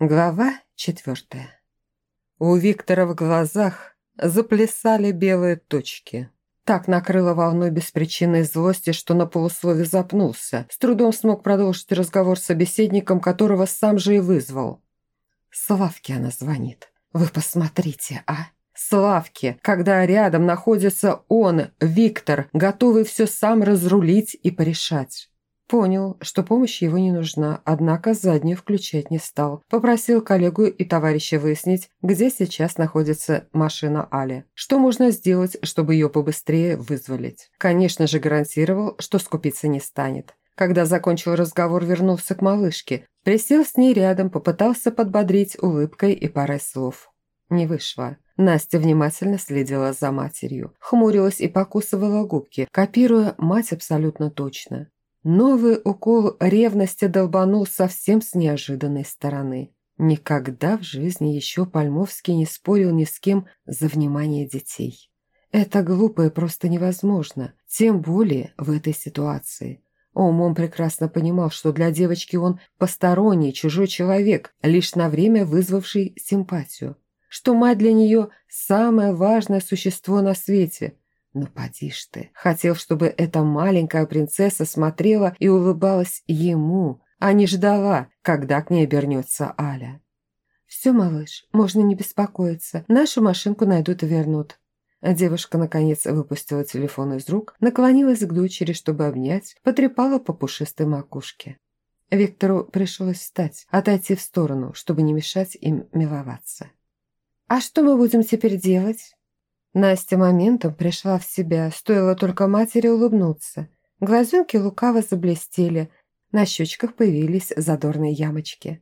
Глава четвертая. У Виктора в глазах заплясали белые точки. Так накрыло волной беспричинной злости, что на полуслове запнулся. С трудом смог продолжить разговор с собеседником, которого сам же и вызвал. Славке она звонит. Вы посмотрите, а? Славке, когда рядом находится он, Виктор, готовый все сам разрулить и порешать. Понял, что помощь его не нужна, однако заднюю включать не стал. Попросил коллегу и товарища выяснить, где сейчас находится машина Али. Что можно сделать, чтобы ее побыстрее вызволить. Конечно же, гарантировал, что скупиться не станет. Когда закончил разговор, вернулся к малышке. Присел с ней рядом, попытался подбодрить улыбкой и парой слов. Не вышло. Настя внимательно следила за матерью. Хмурилась и покусывала губки, копируя мать абсолютно точно. Новый укол ревности долбанул совсем с неожиданной стороны. Никогда в жизни еще Пальмовский не спорил ни с кем за внимание детей. Это глупо и просто невозможно, тем более в этой ситуации. Умом прекрасно понимал, что для девочки он посторонний, чужой человек, лишь на время вызвавший симпатию. Что мать для нее – самое важное существо на свете – ну, поди ж ты. Хотел, чтобы эта маленькая принцесса смотрела и улыбалась ему, а не ждала, когда к ней обернется Аля. «Все, малыш, можно не беспокоиться. Нашу машинку найдут и вернут». Девушка, наконец, выпустила телефон из рук, наклонилась к дочери, чтобы обнять, потрепала по пушистой макушке. Виктору пришлось встать, отойти в сторону, чтобы не мешать им миловаться. «А что мы будем теперь делать?» Настя моментом пришла в себя, стоило только матери улыбнуться. Глазенки лукаво заблестели, на щечках появились задорные ямочки.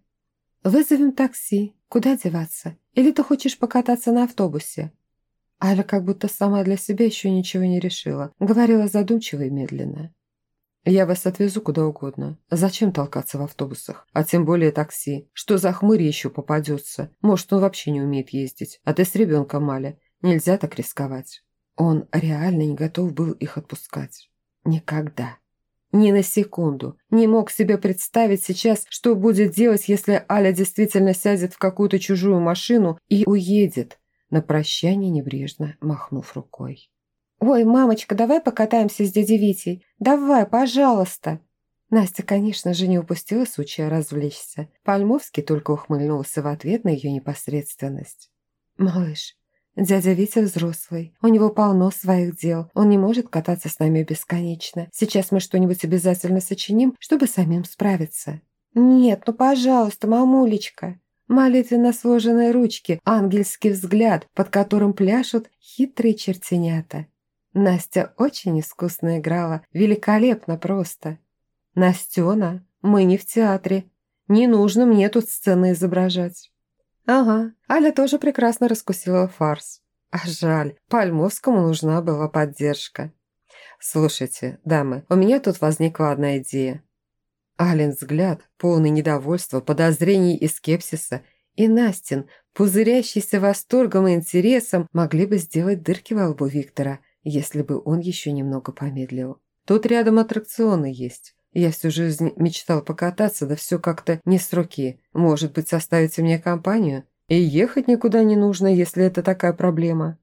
«Вызовем такси. Куда деваться? Или ты хочешь покататься на автобусе?» Аля как будто сама для себя еще ничего не решила, говорила задумчиво и медленно. «Я вас отвезу куда угодно. Зачем толкаться в автобусах? А тем более такси. Что за хмырь еще попадется? Может, он вообще не умеет ездить. А ты с ребенком, Аля. Нельзя так рисковать. Он реально не готов был их отпускать. Никогда. Ни на секунду. Не мог себе представить сейчас, что будет делать, если Аля действительно сядет в какую-то чужую машину и уедет, на прощание небрежно махнув рукой. «Ой, мамочка, давай покатаемся с дядей Витей. Давай, пожалуйста!» Настя, конечно же, не упустила случая развлечься. Пальмовский только ухмыльнулся в ответ на ее непосредственность. «Малыш, Дядя Витя взрослый, у него полно своих дел, он не может кататься с нами бесконечно. Сейчас мы что-нибудь обязательно сочиним, чтобы самим справиться». «Нет, ну пожалуйста, мамулечка». Молитвенно сложенные ручки, ангельский взгляд, под которым пляшут хитрые чертенята. Настя очень искусно играла, великолепно просто. «Настена, мы не в театре. Не нужно мне тут сцены изображать». Ага, Аля тоже прекрасно раскусила фарс. А жаль, Пальмовскому нужна была поддержка. Слушайте, дамы, у меня тут возникла одна идея. Ален взгляд, полный недовольства, подозрений и скепсиса, и Настин, пузырящийся восторгом и интересом, могли бы сделать дырки во лбу Виктора, если бы он еще немного помедлил. Тут рядом аттракционы есть. Я всю жизнь мечтал покататься, да все как-то не с руки. Может быть, составите мне компанию? И ехать никуда не нужно, если это такая проблема.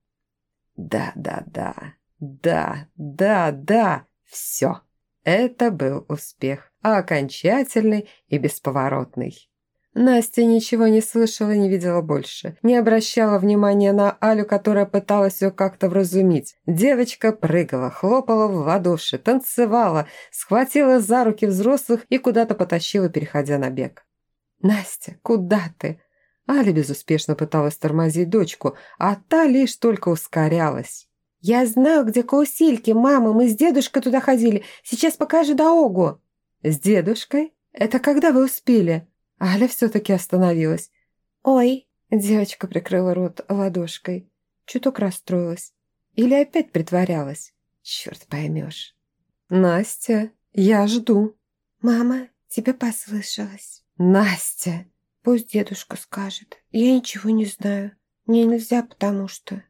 Да, да, да, да, да, да, все. Это был успех, окончательный и бесповоротный. Настя ничего не слышала не видела больше. Не обращала внимания на Алю, которая пыталась ее как-то вразумить. Девочка прыгала, хлопала в ладоши, танцевала, схватила за руки взрослых и куда-то потащила, переходя на бег. «Настя, куда ты?» Аля безуспешно пыталась тормозить дочку, а та лишь только ускорялась. «Я знаю, где карусельки, мама, мы с дедушкой туда ходили. Сейчас покажу дорогу». «С дедушкой? Это когда вы успели?» Аля все-таки остановилась. «Ой!» – девочка прикрыла рот ладошкой. Чуток расстроилась. Или опять притворялась. Черт поймешь. «Настя, я жду». «Мама, тебе послышалось». «Настя!» «Пусть дедушка скажет. Я ничего не знаю. Мне нельзя, потому что...»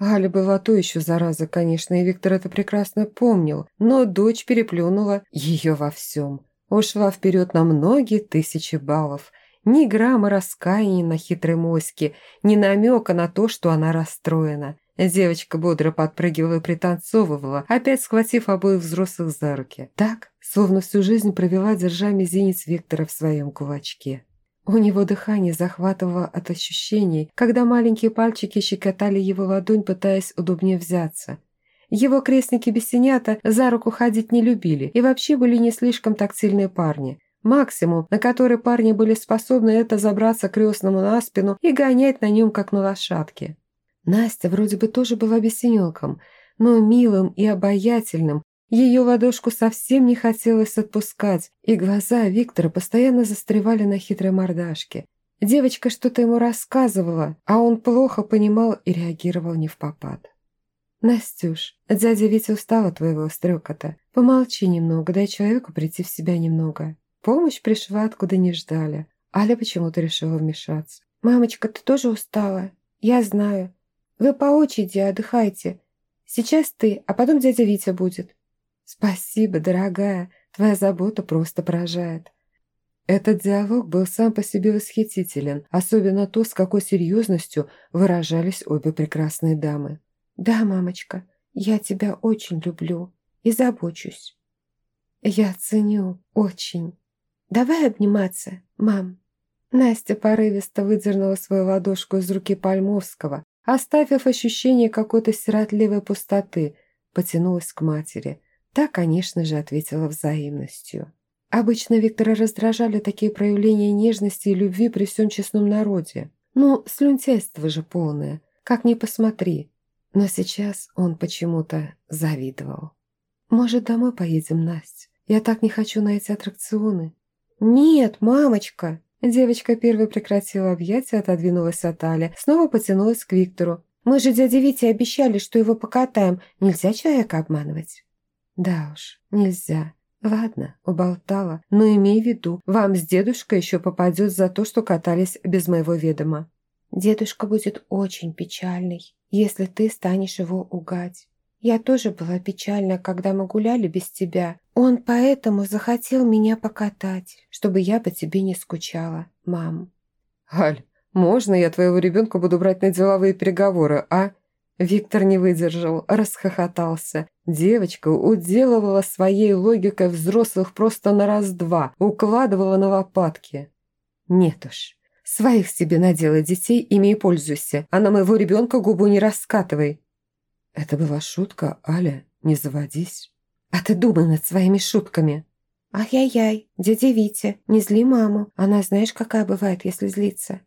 Аля была то еще зараза, конечно, и Виктор это прекрасно помнил, но дочь переплюнула ее во всем ушла вперед на многие тысячи баллов Ни грамма раскаяния на хитрой моське, ни намека на то, что она расстроена. Девочка бодро подпрыгивала и пританцовывала, опять схватив обоих взрослых за руки. Так, словно всю жизнь провела, держа мизинец Виктора в своем кулачке. У него дыхание захватывало от ощущений, когда маленькие пальчики щекотали его ладонь, пытаясь удобнее взяться. Его крестники-бесенята за руку ходить не любили и вообще были не слишком тактильные парни. Максимум, на который парни были способны, это забраться крестному на спину и гонять на нем, как на лошадке. Настя вроде бы тоже была бесененком, но милым и обаятельным, ее ладошку совсем не хотелось отпускать, и глаза Виктора постоянно застревали на хитрой мордашке. Девочка что-то ему рассказывала, а он плохо понимал и реагировал не в попад. «Настюш, дядя Витя устал от твоего стрекота. Помолчи немного, дай человеку прийти в себя немного. Помощь пришла, откуда не ждали. Аля почему-то решила вмешаться. «Мамочка, ты тоже устала? Я знаю. Вы по очереди отдыхайте. Сейчас ты, а потом дядя Витя будет. «Спасибо, дорогая, твоя забота просто поражает». Этот диалог был сам по себе восхитителен, особенно то, с какой серьезностью выражались обе прекрасные дамы. «Да, мамочка, я тебя очень люблю и забочусь». «Я ценю, очень. Давай обниматься, мам». Настя порывисто выдернула свою ладошку из руки Пальмовского, оставив ощущение какой-то сиротливой пустоты, потянулась к матери – Та, конечно же, ответила взаимностью. Обычно Виктора раздражали такие проявления нежности и любви при всем честном народе. Ну, слюнтяйство же полное, как ни посмотри. Но сейчас он почему-то завидовал. «Может, домой поедем, Настя? Я так не хочу на эти аттракционы». «Нет, мамочка!» Девочка первой прекратила объятия, отодвинулась от Али, снова потянулась к Виктору. «Мы же дяде Вите обещали, что его покатаем. Нельзя человека обманывать». Да уж, нельзя. Ладно, уболтала, но имей в виду, вам с дедушкой еще попадет за то, что катались без моего ведома. Дедушка будет очень печальный, если ты станешь его угать. Я тоже была печальна, когда мы гуляли без тебя. Он поэтому захотел меня покатать, чтобы я по тебе не скучала, мам. Аль, можно я твоего ребенка буду брать на деловые переговоры, а? Виктор не выдержал, расхохотался. Девочка уделывала своей логикой взрослых просто на раз-два, укладывала на лопатки. Нет уж, своих себе наделай детей, ими и пользуйся, а на моего ребенка губу не раскатывай. Это была шутка, Аля, не заводись. А ты думай над своими шутками. Ай-яй-яй, дядя Витя, не зли маму, она знаешь, какая бывает, если злится.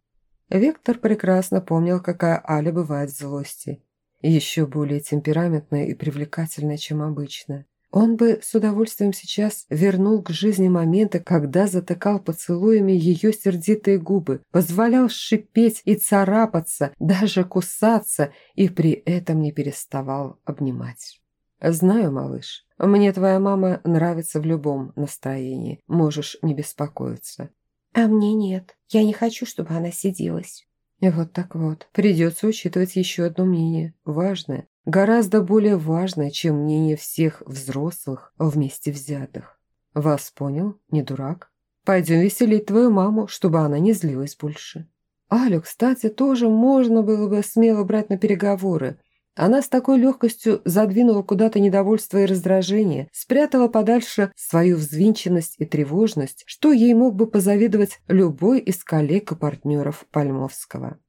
Виктор прекрасно помнил, какая Аля бывает в злости еще более темпераментная и привлекательная, чем обычно. Он бы с удовольствием сейчас вернул к жизни моменты, когда затыкал поцелуями ее сердитые губы, позволял шипеть и царапаться, даже кусаться, и при этом не переставал обнимать. «Знаю, малыш, мне твоя мама нравится в любом настроении, можешь не беспокоиться». «А мне нет, я не хочу, чтобы она сиделась». Вот так вот, придется учитывать еще одно мнение, важное, гораздо более важное, чем мнение всех взрослых вместе взятых. Вас понял, не дурак? Пойдем веселить твою маму, чтобы она не злилась больше. Алю, кстати, тоже можно было бы смело брать на переговоры, она с такой легкостью задвинула куда-то недовольство и раздражение, спрятала подальше свою взвинченность и тревожность, что ей мог бы позавидовать любой из коллег и партнеров Пальмовского.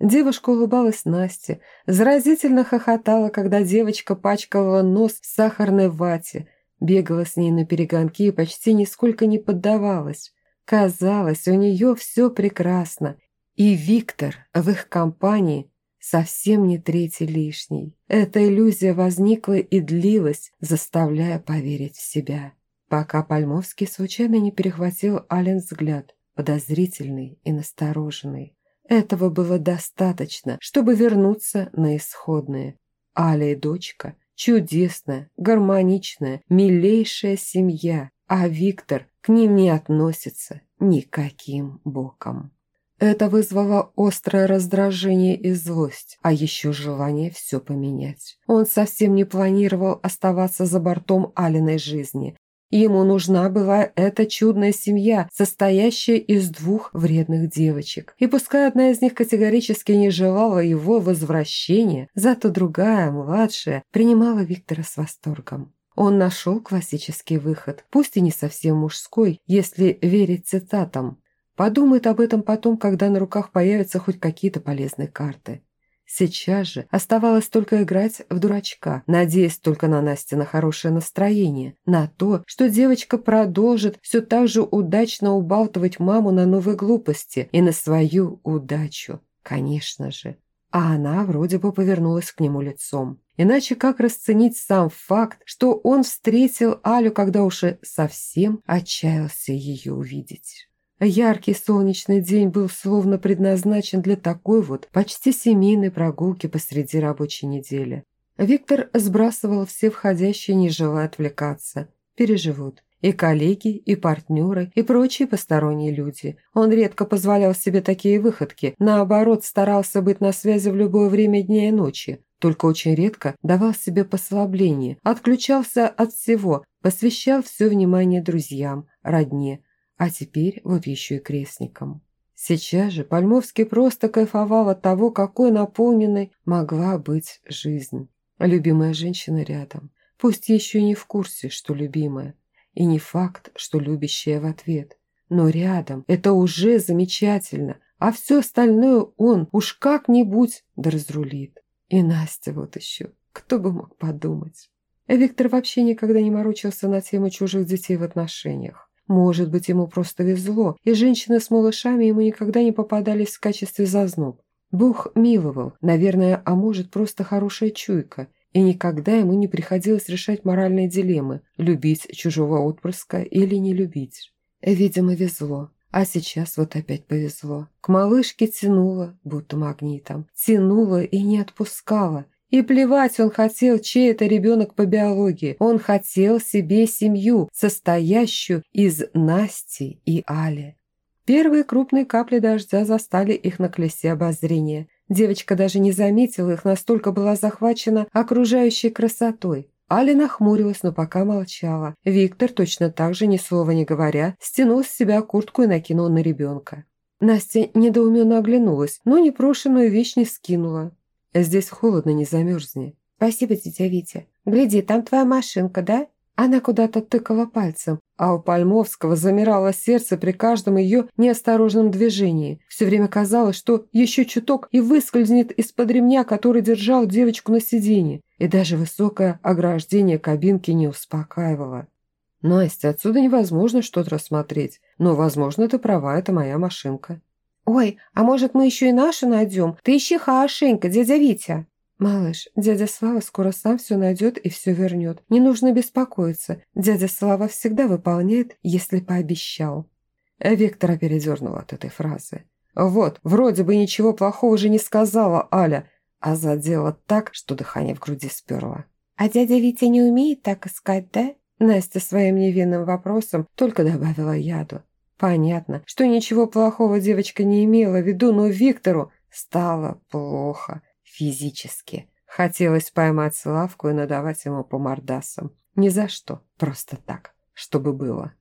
Девушка улыбалась Насте, заразительно хохотала, когда девочка пачкала нос в сахарной вате, бегала с ней на перегонки и почти нисколько не поддавалась. Казалось, у нее все прекрасно, и Виктор в их компании совсем не третий лишний. Эта иллюзия возникла и длилась, заставляя поверить в себя. Пока Пальмовский случайно не перехватил Ален взгляд, подозрительный и настороженный. Этого было достаточно, чтобы вернуться на исходные. Аля и дочка – чудесная, гармоничная, милейшая семья, а Виктор к ним не относится никаким боком. Это вызвало острое раздражение и злость, а еще желание все поменять. Он совсем не планировал оставаться за бортом Алиной жизни. Ему нужна была эта чудная семья, состоящая из двух вредных девочек. И пускай одна из них категорически не желала его возвращения, зато другая, младшая, принимала Виктора с восторгом. Он нашел классический выход, пусть и не совсем мужской, если верить цитатам. Подумает об этом потом, когда на руках появятся хоть какие-то полезные карты. Сейчас же оставалось только играть в дурачка, надеясь только на Насте на хорошее настроение, на то, что девочка продолжит все так же удачно убалтывать маму на новые глупости и на свою удачу, конечно же. А она вроде бы повернулась к нему лицом. Иначе как расценить сам факт, что он встретил Алю, когда уже совсем отчаялся ее увидеть? Яркий солнечный день был словно предназначен для такой вот почти семейной прогулки посреди рабочей недели. Виктор сбрасывал все входящие, не желая отвлекаться. Переживут. И коллеги, и партнеры, и прочие посторонние люди. Он редко позволял себе такие выходки, наоборот, старался быть на связи в любое время дня и ночи. Только очень редко давал себе послабление, отключался от всего, посвящал все внимание друзьям, родне, а теперь вот еще и крестником. Сейчас же Пальмовский просто кайфовал от того, какой наполненной могла быть жизнь. Любимая женщина рядом, пусть еще и не в курсе, что любимая, и не факт, что любящая в ответ. Но рядом это уже замечательно, а все остальное он уж как-нибудь да разрулит. И Настя вот еще, кто бы мог подумать. Виктор вообще никогда не морочился на тему чужих детей в отношениях. Может быть, ему просто везло, и женщины с малышами ему никогда не попадались в качестве зазноб. Бог миловал, наверное, а может, просто хорошая чуйка, и никогда ему не приходилось решать моральные дилеммы – любить чужого отпрыска или не любить. Видимо, везло. А сейчас вот опять повезло. К малышке тянуло, будто магнитом. Тянуло и не отпускало. И плевать он хотел, чей это ребенок по биологии. Он хотел себе семью, состоящую из Насти и Али. Первые крупные капли дождя застали их на колесе обозрения. Девочка даже не заметила их, настолько была захвачена окружающей красотой. Аля нахмурилась, но пока молчала. Виктор, точно так же, ни слова не говоря, стянул с себя куртку и накинул на ребенка. Настя недоуменно оглянулась, но непрошенную вещь не скинула. Здесь холодно, не замерзни. Спасибо, тетя Витя. Гляди, там твоя машинка, да? Она куда-то тыкала пальцем, а у Пальмовского замирало сердце при каждом ее неосторожном движении. Все время казалось, что еще чуток и выскользнет из-под ремня, который держал девочку на сиденье. И даже высокое ограждение кабинки не успокаивало. «Настя, отсюда невозможно что-то рассмотреть, но, возможно, ты права, это моя машинка». «Ой, а может, мы еще и нашу найдем? Ты ищи хорошенько, дядя Витя!» «Малыш, дядя Слава скоро сам все найдет и все вернет. Не нужно беспокоиться. Дядя Слава всегда выполняет, если пообещал». Виктора передернула от этой фразы. «Вот, вроде бы ничего плохого же не сказала Аля, а задела так, что дыхание в груди сперло». «А дядя Витя не умеет так искать, да?» Настя своим невинным вопросом только добавила яду. Понятно, что ничего плохого девочка не имела в виду, но Виктору стало плохо физически. Хотелось поймать Славку и надавать ему по мордасам. Ни за что, просто так, чтобы было.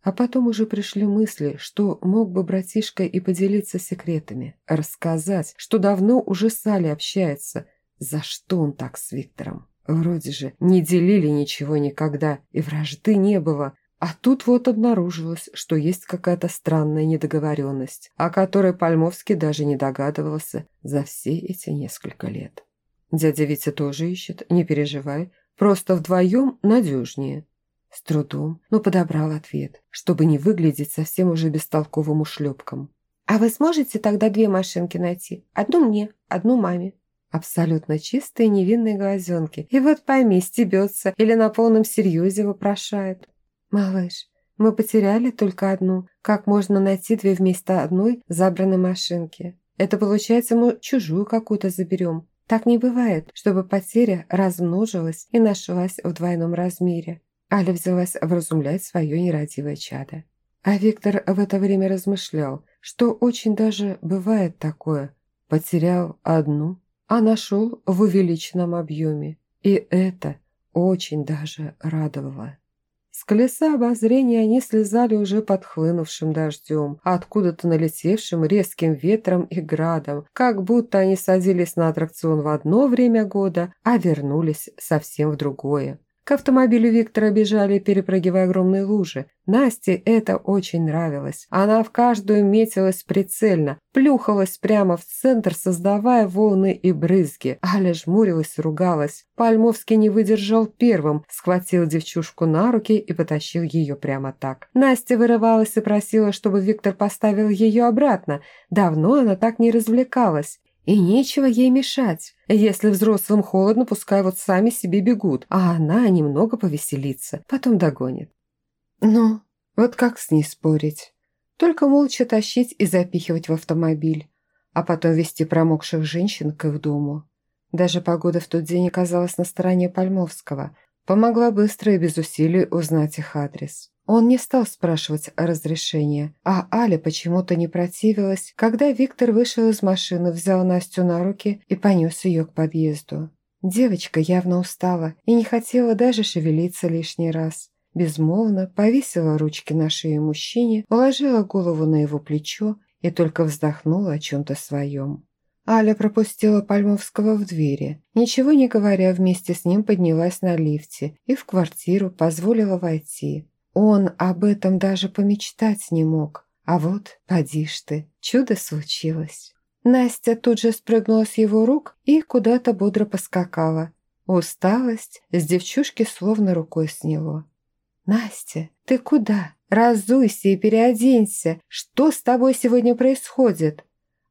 А потом уже пришли мысли, что мог бы братишка и поделиться секретами, рассказать, что давно уже с Али общается, за что он так с Виктором. Вроде же не делили ничего никогда, и вражды не было, а тут вот обнаружилось, что есть какая-то странная недоговоренность, о которой Пальмовский даже не догадывался за все эти несколько лет. Дядя Витя тоже ищет, не переживай, просто вдвоем надежнее. С трудом, но подобрал ответ, чтобы не выглядеть совсем уже бестолковым ушлепком. «А вы сможете тогда две машинки найти? Одну мне, одну маме?» Абсолютно чистые невинные глазенки. И вот пойми, стебется или на полном серьезе вопрошает. «Малыш, мы потеряли только одну. Как можно найти две вместо одной забранной машинки? Это получается, мы чужую какую-то заберем. Так не бывает, чтобы потеря размножилась и нашлась в двойном размере». Аля взялась вразумлять свое нерадивое чадо. А Виктор в это время размышлял, что очень даже бывает такое. Потерял одну, а нашел в увеличенном объеме. И это очень даже радовало. С колеса обозрения они слезали уже подхлынувшим дождем, откуда-то налетевшим резким ветром и градом, как будто они садились на аттракцион в одно время года, а вернулись совсем в другое. К автомобилю Виктора бежали, перепрыгивая огромные лужи. Насте это очень нравилось. Она в каждую метилась прицельно, плюхалась прямо в центр, создавая волны и брызги. Аля жмурилась, ругалась. Пальмовский не выдержал первым, схватил девчушку на руки и потащил ее прямо так. Настя вырывалась и просила, чтобы Виктор поставил ее обратно. Давно она так не развлекалась. И нечего ей мешать. Если взрослым холодно, пускай вот сами себе бегут, а она немного повеселится, потом догонит. Ну, вот как с ней спорить? Только молча тащить и запихивать в автомобиль, а потом вести промокших женщин к их дому. Даже погода в тот день оказалась на стороне Пальмовского. Помогла быстро и без усилий узнать их адрес. Он не стал спрашивать о разрешении, а Аля почему-то не противилась, когда Виктор вышел из машины, взял Настю на руки и понес ее к подъезду. Девочка явно устала и не хотела даже шевелиться лишний раз. Безмолвно повесила ручки на шею мужчине, положила голову на его плечо и только вздохнула о чем-то своем. Аля пропустила Пальмовского в двери. Ничего не говоря, вместе с ним поднялась на лифте и в квартиру позволила войти. Он об этом даже помечтать не мог. А вот, поди ж ты, чудо случилось. Настя тут же спрыгнула с его рук и куда-то бодро поскакала. Усталость с девчушки словно рукой сняло. «Настя, ты куда? Разуйся и переоденься. Что с тобой сегодня происходит?»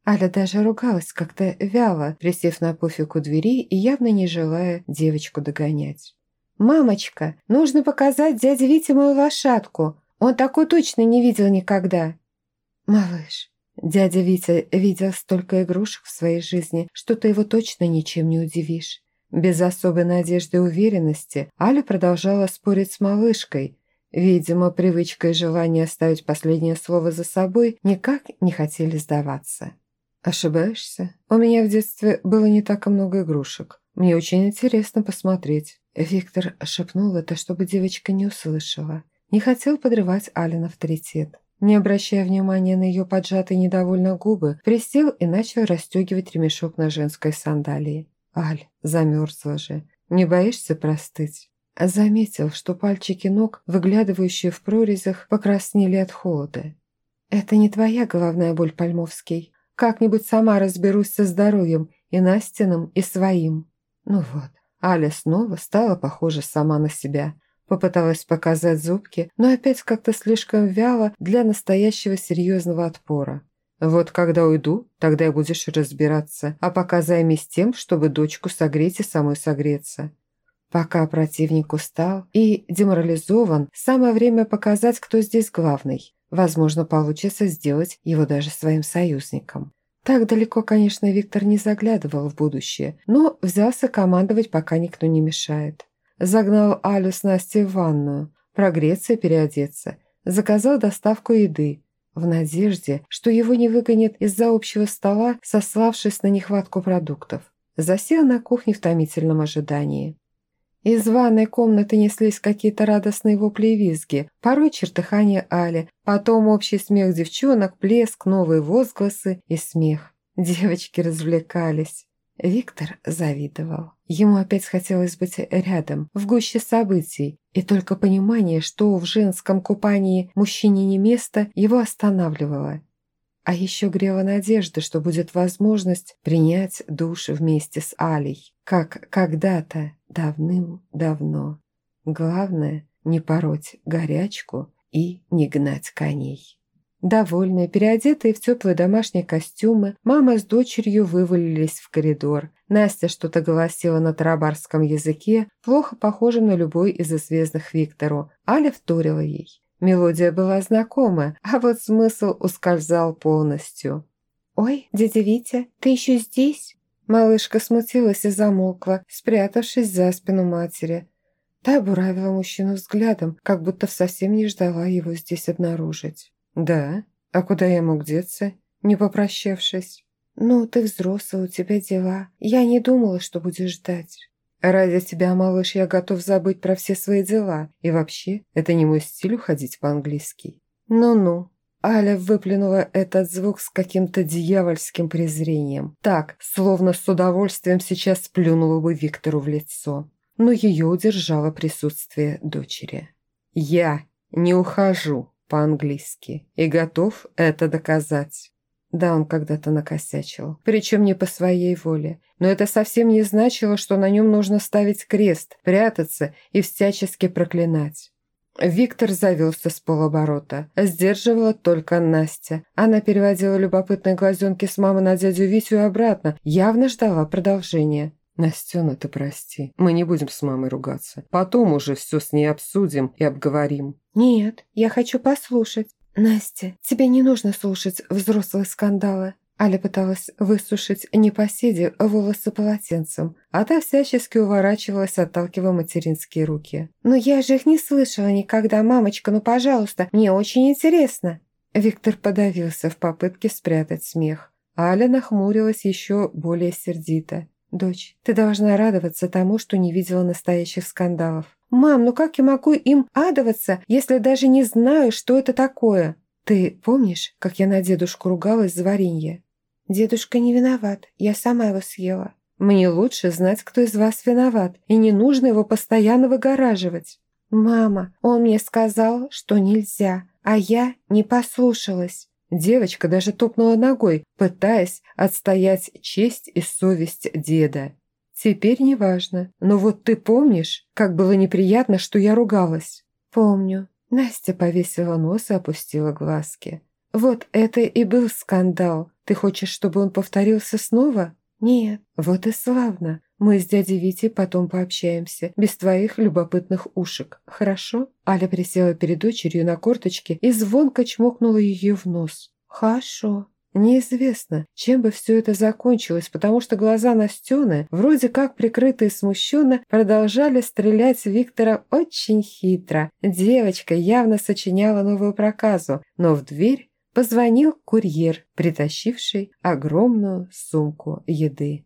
Аля даже ругалась как-то вяло, присев на пуфик у двери и явно не желая девочку догонять. «Мамочка, нужно показать дяде Вите мою лошадку. Он такой точно не видел никогда». «Малыш, дядя Витя видел столько игрушек в своей жизни, что ты его точно ничем не удивишь». Без особой надежды и уверенности Аля продолжала спорить с малышкой. Видимо, привычка и желание оставить последнее слово за собой никак не хотели сдаваться. «Ошибаешься? У меня в детстве было не так много игрушек. Мне очень интересно посмотреть». Виктор шепнул это, чтобы девочка не услышала. Не хотел подрывать Ален авторитет. Не обращая внимания на ее поджатые недовольно губы, присел и начал расстегивать ремешок на женской сандалии. «Аль, замерзла же. Не боишься простыть?» Заметил, что пальчики ног, выглядывающие в прорезях, покраснели от холода. «Это не твоя головная боль, Пальмовский. Как-нибудь сама разберусь со здоровьем и Настиным, и своим». Ну вот, Аля снова стала похожа сама на себя. Попыталась показать зубки, но опять как-то слишком вяло для настоящего серьезного отпора. «Вот когда уйду, тогда и будешь разбираться, а пока займись тем, чтобы дочку согреть и самой согреться». Пока противник устал и деморализован, самое время показать, кто здесь главный. Возможно, получится сделать его даже своим союзником. Так далеко, конечно, Виктор не заглядывал в будущее, но взялся командовать, пока никто не мешает. Загнал Алю с Настей в ванную, прогреться и переодеться. Заказал доставку еды, в надежде, что его не выгонят из-за общего стола, сославшись на нехватку продуктов. Засел на кухне в томительном ожидании. Из ванной комнаты неслись какие-то радостные вопли и визги, порой чертыхание Али, потом общий смех девчонок, плеск, новые возгласы и смех. Девочки развлекались. Виктор завидовал. Ему опять хотелось быть рядом, в гуще событий, и только понимание, что в женском купании мужчине не место, его останавливало. А еще грела надежда, что будет возможность принять душ вместе с Алей, как когда-то давным-давно. Главное – не пороть горячку и не гнать коней. Довольные, переодетые в теплые домашние костюмы, мама с дочерью вывалились в коридор. Настя что-то голосила на тарабарском языке, плохо похожем на любой из известных Виктору. Аля вторила ей. Мелодия была знакома, а вот смысл ускользал полностью. «Ой, дядя Витя, ты еще здесь?» Малышка смутилась и замолкла, спрятавшись за спину матери. Та буравила мужчину взглядом, как будто совсем не ждала его здесь обнаружить. «Да? А куда я мог деться, не попрощавшись?» «Ну, ты взрослый, у тебя дела. Я не думала, что будешь ждать». Ради тебя, малыш, я готов забыть про все свои дела. И вообще, это не мой стиль уходить по-английски. Ну-ну. Аля выплюнула этот звук с каким-то дьявольским презрением. Так, словно с удовольствием сейчас плюнула бы Виктору в лицо. Но ее удержало присутствие дочери. «Я не ухожу по-английски и готов это доказать». Да, он когда-то накосячил, причем не по своей воле. Но это совсем не значило, что на нем нужно ставить крест, прятаться и всячески проклинать. Виктор завелся с полоборота. Сдерживала только Настя. Она переводила любопытные глазенки с мамы на дядю Витю и обратно, явно ждала продолжения. «Настена, ты прости, мы не будем с мамой ругаться. Потом уже все с ней обсудим и обговорим». «Нет, я хочу послушать». «Настя, тебе не нужно слушать взрослые скандалы». Аля пыталась высушить непоседе волосы полотенцем, а та всячески уворачивалась, отталкивая материнские руки. «Но я же их не слышала никогда, мамочка, ну пожалуйста, мне очень интересно». Виктор подавился в попытке спрятать смех. Аля нахмурилась еще более сердито. «Дочь, ты должна радоваться тому, что не видела настоящих скандалов. «Мам, ну как я могу им адоваться, если даже не знаю, что это такое?» «Ты помнишь, как я на дедушку ругалась за варенье?» «Дедушка не виноват, я сама его съела». «Мне лучше знать, кто из вас виноват, и не нужно его постоянно выгораживать». «Мама, он мне сказал, что нельзя, а я не послушалась». Девочка даже топнула ногой, пытаясь отстоять честь и совесть деда. «Теперь неважно. Но вот ты помнишь, как было неприятно, что я ругалась?» «Помню». Настя повесила нос и опустила глазки. «Вот это и был скандал. Ты хочешь, чтобы он повторился снова?» «Нет». «Вот и славно. Мы с дядей Витей потом пообщаемся, без твоих любопытных ушек. Хорошо?» Аля присела перед дочерью на корточки и звонко чмокнула ее в нос. «Хорошо». Неизвестно, чем бы все это закончилось, потому что глаза Настены, вроде как прикрытые смущенно, продолжали стрелять Виктора очень хитро. Девочка явно сочиняла новую проказу, но в дверь позвонил курьер, притащивший огромную сумку еды.